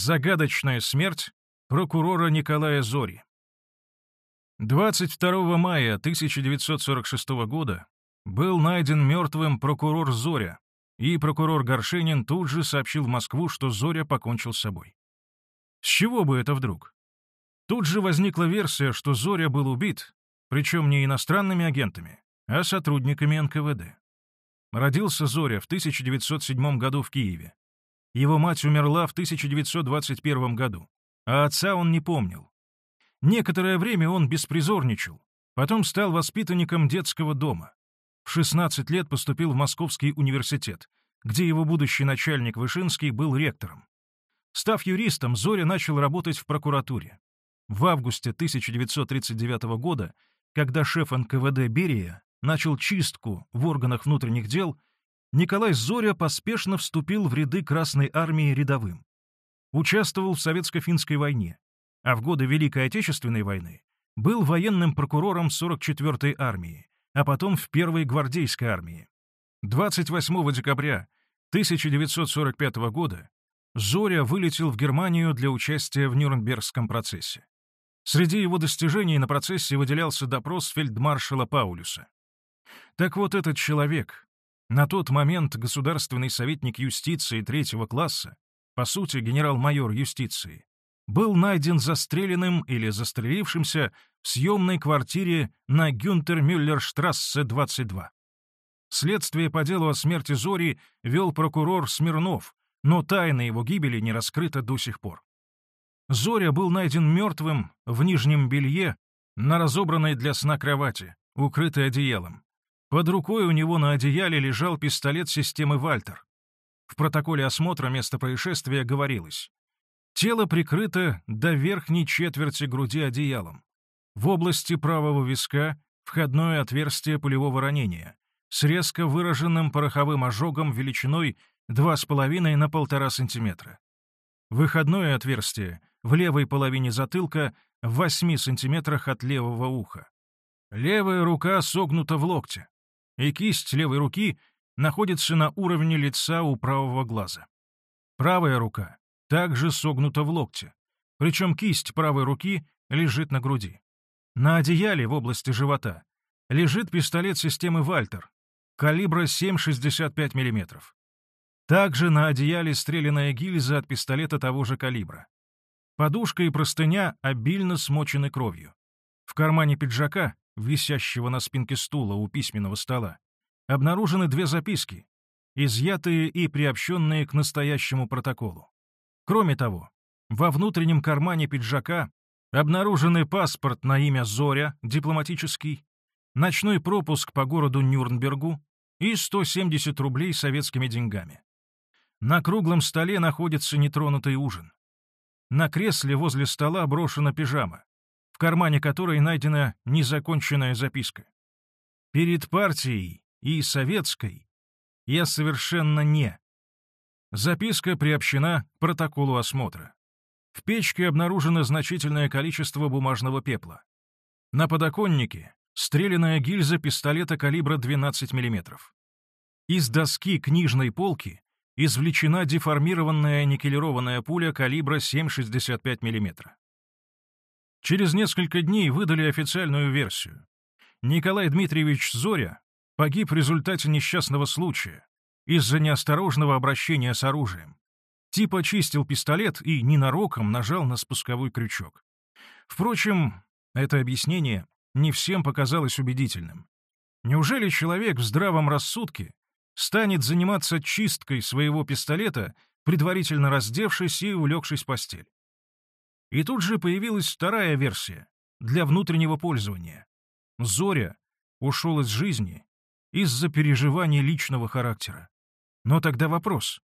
Загадочная смерть прокурора Николая Зори. 22 мая 1946 года был найден мертвым прокурор Зоря, и прокурор Горшенин тут же сообщил в Москву, что Зоря покончил с собой. С чего бы это вдруг? Тут же возникла версия, что Зоря был убит, причем не иностранными агентами, а сотрудниками НКВД. Родился Зоря в 1907 году в Киеве. Его мать умерла в 1921 году, а отца он не помнил. Некоторое время он беспризорничал, потом стал воспитанником детского дома. В 16 лет поступил в Московский университет, где его будущий начальник Вышинский был ректором. Став юристом, Зоря начал работать в прокуратуре. В августе 1939 года, когда шеф НКВД Берия начал чистку в органах внутренних дел, Николай Зоря поспешно вступил в ряды Красной армии рядовым. Участвовал в Советско-финской войне, а в годы Великой Отечественной войны был военным прокурором 44-й армии, а потом в Первой гвардейской армии. 28 декабря 1945 года Зоря вылетел в Германию для участия в Нюрнбергском процессе. Среди его достижений на процессе выделялся допрос фельдмаршала Паулюса. Так вот этот человек, на тот момент государственный советник юстиции третьего класса, по сути генерал-майор юстиции, был найден застреленным или застрелившимся в съемной квартире на Гюнтер-Мюллер-штрассе 22. Следствие по делу о смерти Зори вел прокурор Смирнов, но тайна его гибели не раскрыта до сих пор. Зоря был найден мертвым в нижнем белье на разобранной для сна кровати, укрытой одеялом. Под рукой у него на одеяле лежал пистолет системы «Вальтер». В протоколе осмотра места происшествия говорилось. Тело прикрыто до верхней четверти груди одеялом. В области правого виска входное отверстие пулевого ранения с резко выраженным пороховым ожогом величиной 2,5 на 1,5 см. Выходное отверстие в левой половине затылка в 8 см от левого уха. Левая рука согнута в локте и кисть левой руки находится на уровне лица у правого глаза. Правая рука также согнута в локте, причем кисть правой руки лежит на груди. На одеяле в области живота лежит пистолет системы «Вальтер» калибра 7,65 мм. Также на одеяле стреляная гильза от пистолета того же калибра. Подушка и простыня обильно смочены кровью. В кармане пиджака висящего на спинке стула у письменного стола, обнаружены две записки, изъятые и приобщенные к настоящему протоколу. Кроме того, во внутреннем кармане пиджака обнаружены паспорт на имя Зоря, дипломатический, ночной пропуск по городу Нюрнбергу и 170 рублей советскими деньгами. На круглом столе находится нетронутый ужин. На кресле возле стола брошена пижама в кармане которой найдена незаконченная записка. Перед партией и советской я совершенно не. Записка приобщена к протоколу осмотра. В печке обнаружено значительное количество бумажного пепла. На подоконнике стреляная гильза пистолета калибра 12 мм. Из доски книжной полки извлечена деформированная никелированная пуля калибра 7,65 мм. Через несколько дней выдали официальную версию. Николай Дмитриевич Зоря погиб в результате несчастного случая из-за неосторожного обращения с оружием. Типа чистил пистолет и ненароком нажал на спусковой крючок. Впрочем, это объяснение не всем показалось убедительным. Неужели человек в здравом рассудке станет заниматься чисткой своего пистолета, предварительно раздевшись и улегшись в постель? И тут же появилась вторая версия для внутреннего пользования. Зоря ушел из жизни из-за переживаний личного характера. Но тогда вопрос,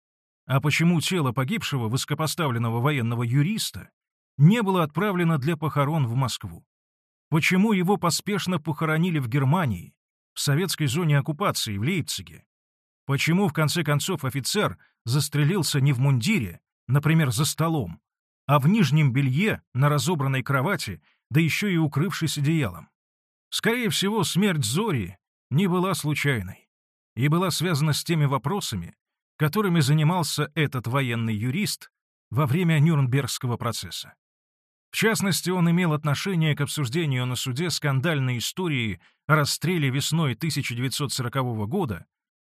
а почему тело погибшего высокопоставленного военного юриста не было отправлено для похорон в Москву? Почему его поспешно похоронили в Германии, в советской зоне оккупации, в Лейпциге? Почему, в конце концов, офицер застрелился не в мундире, например, за столом, а в нижнем белье на разобранной кровати, да еще и укрывшись одеялом. Скорее всего, смерть Зори не была случайной и была связана с теми вопросами, которыми занимался этот военный юрист во время Нюрнбергского процесса. В частности, он имел отношение к обсуждению на суде скандальной истории о расстреле весной 1940 года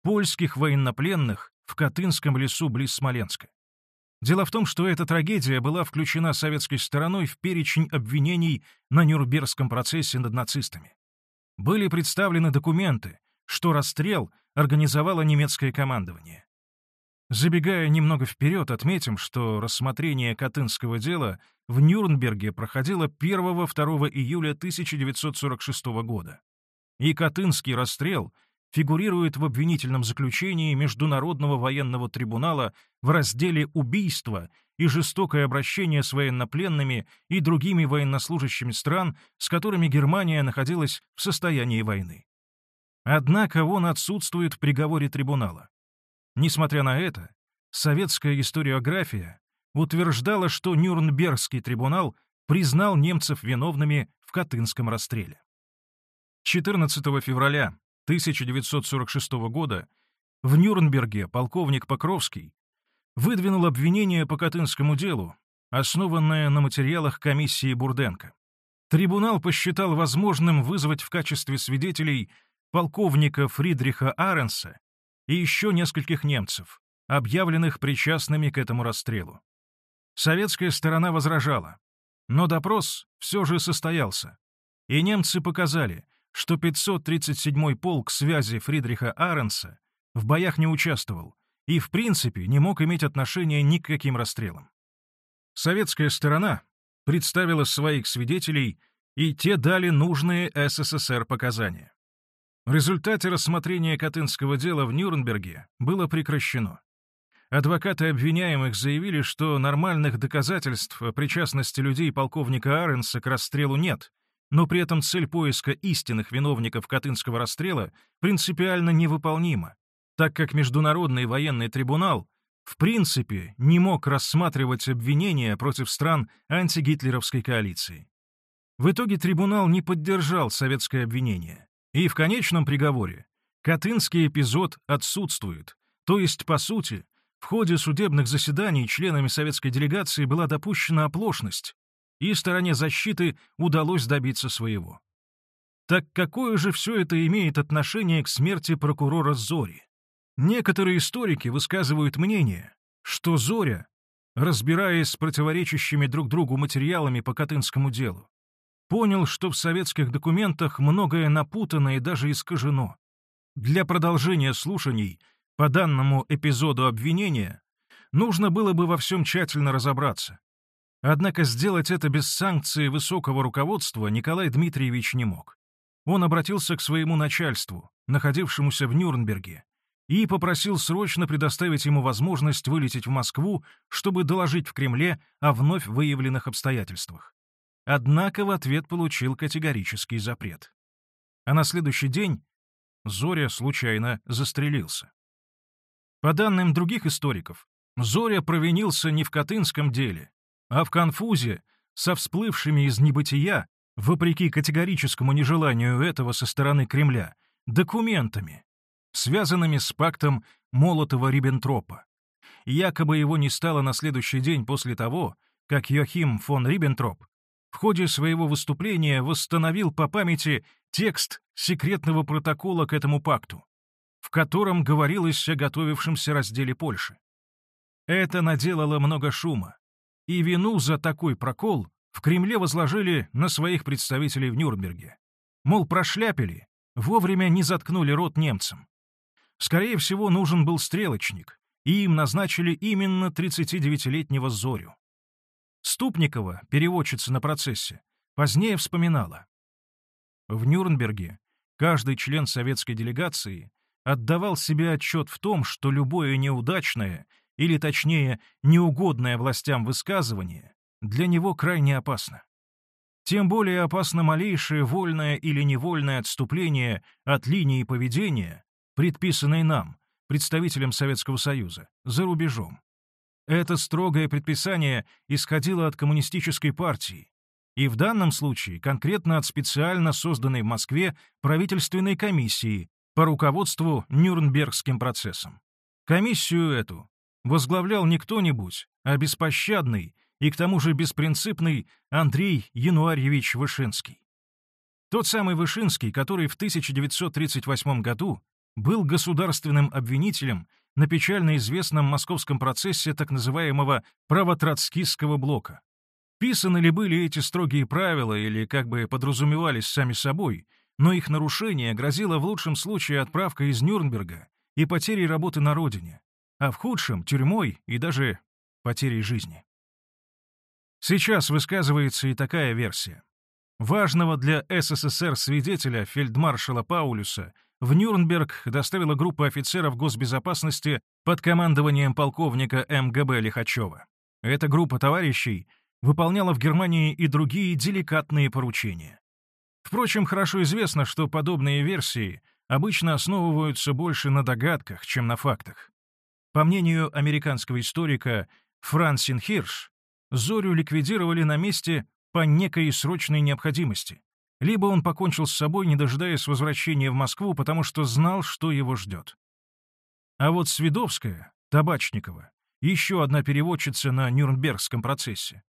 польских военнопленных в Катынском лесу близ Смоленска. Дело в том, что эта трагедия была включена советской стороной в перечень обвинений на Нюрнбергском процессе над нацистами. Были представлены документы, что расстрел организовало немецкое командование. Забегая немного вперед, отметим, что рассмотрение Катынского дела в Нюрнберге проходило 1-2 июля 1946 года. И Катынский расстрел фигурирует в обвинительном заключении Международного военного трибунала в разделе «Убийство» и жестокое обращение с военнопленными и другими военнослужащими стран, с которыми Германия находилась в состоянии войны. Однако он отсутствует в приговоре трибунала. Несмотря на это, советская историография утверждала, что Нюрнбергский трибунал признал немцев виновными в Катынском расстреле. 14 февраля 1946 года в Нюрнберге полковник Покровский выдвинул обвинение по Катынскому делу, основанное на материалах комиссии Бурденко. Трибунал посчитал возможным вызвать в качестве свидетелей полковника Фридриха Аренса и еще нескольких немцев, объявленных причастными к этому расстрелу. Советская сторона возражала, но допрос все же состоялся, и немцы показали, что 537-й полк связи Фридриха Аренса в боях не участвовал и, в принципе, не мог иметь отношения ни к каким расстрелам. Советская сторона представила своих свидетелей, и те дали нужные СССР показания. В результате рассмотрения Катынского дела в Нюрнберге было прекращено. Адвокаты обвиняемых заявили, что нормальных доказательств о причастности людей полковника Аренса к расстрелу нет, но при этом цель поиска истинных виновников Катынского расстрела принципиально невыполнима, так как Международный военный трибунал в принципе не мог рассматривать обвинения против стран антигитлеровской коалиции. В итоге трибунал не поддержал советское обвинение, и в конечном приговоре Катынский эпизод отсутствует, то есть, по сути, в ходе судебных заседаний членами советской делегации была допущена оплошность, и стороне защиты удалось добиться своего. Так какое же все это имеет отношение к смерти прокурора Зори? Некоторые историки высказывают мнение, что Зоря, разбираясь с противоречащими друг другу материалами по Катынскому делу, понял, что в советских документах многое напутано и даже искажено. Для продолжения слушаний по данному эпизоду обвинения нужно было бы во всем тщательно разобраться, Однако сделать это без санкции высокого руководства Николай Дмитриевич не мог. Он обратился к своему начальству, находившемуся в Нюрнберге, и попросил срочно предоставить ему возможность вылететь в Москву, чтобы доложить в Кремле о вновь выявленных обстоятельствах. Однако в ответ получил категорический запрет. А на следующий день Зоря случайно застрелился. По данным других историков, Зоря провинился не в Катынском деле, а в конфузе, со всплывшими из небытия, вопреки категорическому нежеланию этого со стороны Кремля, документами, связанными с пактом Молотова-Риббентропа. Якобы его не стало на следующий день после того, как Йохим фон Риббентроп в ходе своего выступления восстановил по памяти текст секретного протокола к этому пакту, в котором говорилось о готовившемся разделе Польши. Это наделало много шума, и вину за такой прокол в Кремле возложили на своих представителей в Нюрнберге. Мол, прошляпили, вовремя не заткнули рот немцам. Скорее всего, нужен был стрелочник, и им назначили именно 39-летнего Зорю. Ступникова, переводчица на процессе, позднее вспоминала. В Нюрнберге каждый член советской делегации отдавал себе отчет в том, что любое неудачное или точнее, неугодное властям высказывание, для него крайне опасно. Тем более опасно малейшее вольное или невольное отступление от линии поведения, предписанной нам, представителям Советского Союза, за рубежом. Это строгое предписание исходило от коммунистической партии, и в данном случае конкретно от специально созданной в Москве правительственной комиссии по руководству Нюрнбергским процессом. Комиссию эту возглавлял не кто-нибудь, а беспощадный и к тому же беспринципный Андрей Януарьевич Вышинский. Тот самый Вышинский, который в 1938 году был государственным обвинителем на печально известном московском процессе так называемого правотроцкистского блока. Писаны ли были эти строгие правила или как бы подразумевались сами собой, но их нарушение грозило в лучшем случае отправкой из Нюрнберга и потерей работы на родине, а в худшем — тюрьмой и даже потерей жизни. Сейчас высказывается и такая версия. Важного для СССР свидетеля фельдмаршала Паулюса в Нюрнберг доставила группа офицеров госбезопасности под командованием полковника МГБ Лихачева. Эта группа товарищей выполняла в Германии и другие деликатные поручения. Впрочем, хорошо известно, что подобные версии обычно основываются больше на догадках, чем на фактах. По мнению американского историка Франсин Хирш, Зорю ликвидировали на месте по некой срочной необходимости. Либо он покончил с собой, не дожидаясь возвращения в Москву, потому что знал, что его ждет. А вот Свидовская, Табачникова, еще одна переводчица на Нюрнбергском процессе,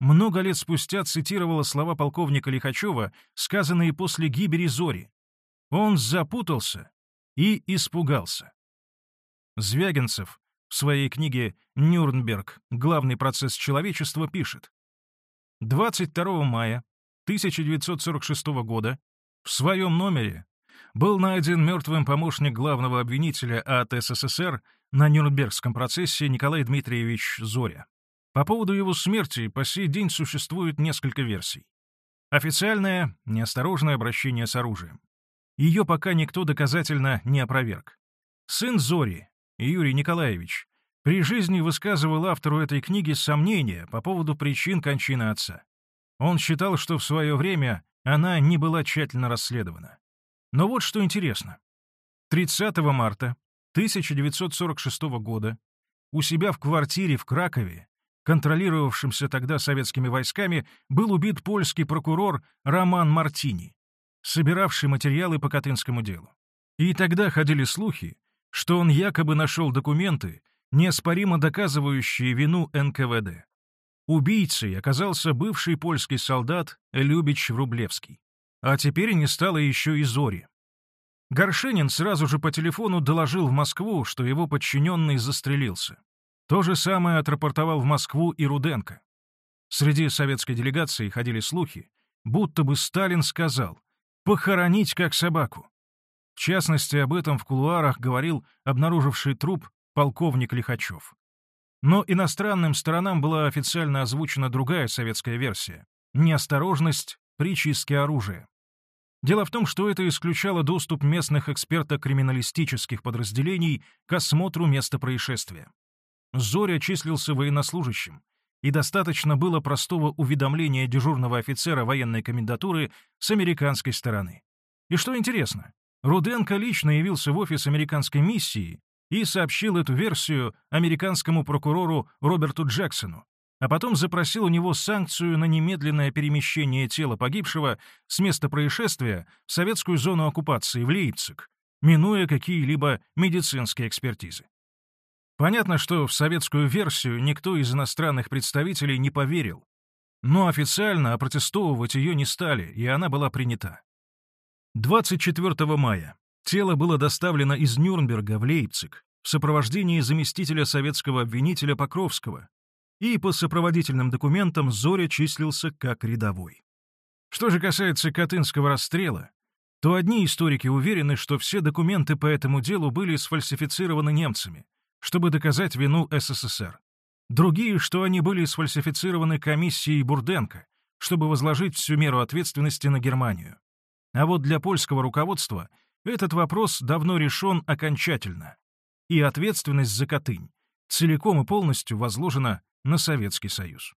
много лет спустя цитировала слова полковника Лихачева, сказанные после гибели Зори. Он запутался и испугался. Звягинцев в своей книге «Нюрнберг. Главный процесс человечества» пишет 22 мая 1946 года в своем номере был найден мертвым помощник главного обвинителя от СССР на Нюрнбергском процессе Николай Дмитриевич Зоря. По поводу его смерти по сей день существует несколько версий. Официальное — неосторожное обращение с оружием. Ее пока никто доказательно не опроверг. Сын Зори, Юрий Николаевич, при жизни высказывал автору этой книги сомнения по поводу причин кончины отца. Он считал, что в свое время она не была тщательно расследована. Но вот что интересно. 30 марта 1946 года у себя в квартире в Кракове, контролировавшемся тогда советскими войсками, был убит польский прокурор Роман Мартини, собиравший материалы по Катынскому делу. И тогда ходили слухи, что он якобы нашел документы, неоспоримо доказывающие вину НКВД. Убийцей оказался бывший польский солдат Любич Врублевский. А теперь не стало еще и Зори. Горшенин сразу же по телефону доложил в Москву, что его подчиненный застрелился. То же самое отрапортовал в Москву и Руденко. Среди советской делегации ходили слухи, будто бы Сталин сказал «похоронить как собаку». В частности, об этом в кулуарах говорил обнаруживший труп полковник Лихачев. Но иностранным сторонам была официально озвучена другая советская версия — неосторожность при чистке оружия. Дело в том, что это исключало доступ местных эксперто-криминалистических подразделений к осмотру места происшествия. Зоря числился военнослужащим, и достаточно было простого уведомления дежурного офицера военной комендатуры с американской стороны. И что интересно, Руденко лично явился в офис американской миссии и сообщил эту версию американскому прокурору Роберту Джексону, а потом запросил у него санкцию на немедленное перемещение тела погибшего с места происшествия в советскую зону оккупации в Лейпциг, минуя какие-либо медицинские экспертизы. Понятно, что в советскую версию никто из иностранных представителей не поверил, но официально опротестовывать ее не стали, и она была принята. 24 мая тело было доставлено из Нюрнберга в Лейпциг в сопровождении заместителя советского обвинителя Покровского, и по сопроводительным документам Зоря числился как рядовой. Что же касается Катынского расстрела, то одни историки уверены, что все документы по этому делу были сфальсифицированы немцами, чтобы доказать вину СССР. Другие, что они были сфальсифицированы комиссией Бурденко, чтобы возложить всю меру ответственности на Германию. А вот для польского руководства этот вопрос давно решен окончательно, и ответственность за Катынь целиком и полностью возложена на Советский Союз.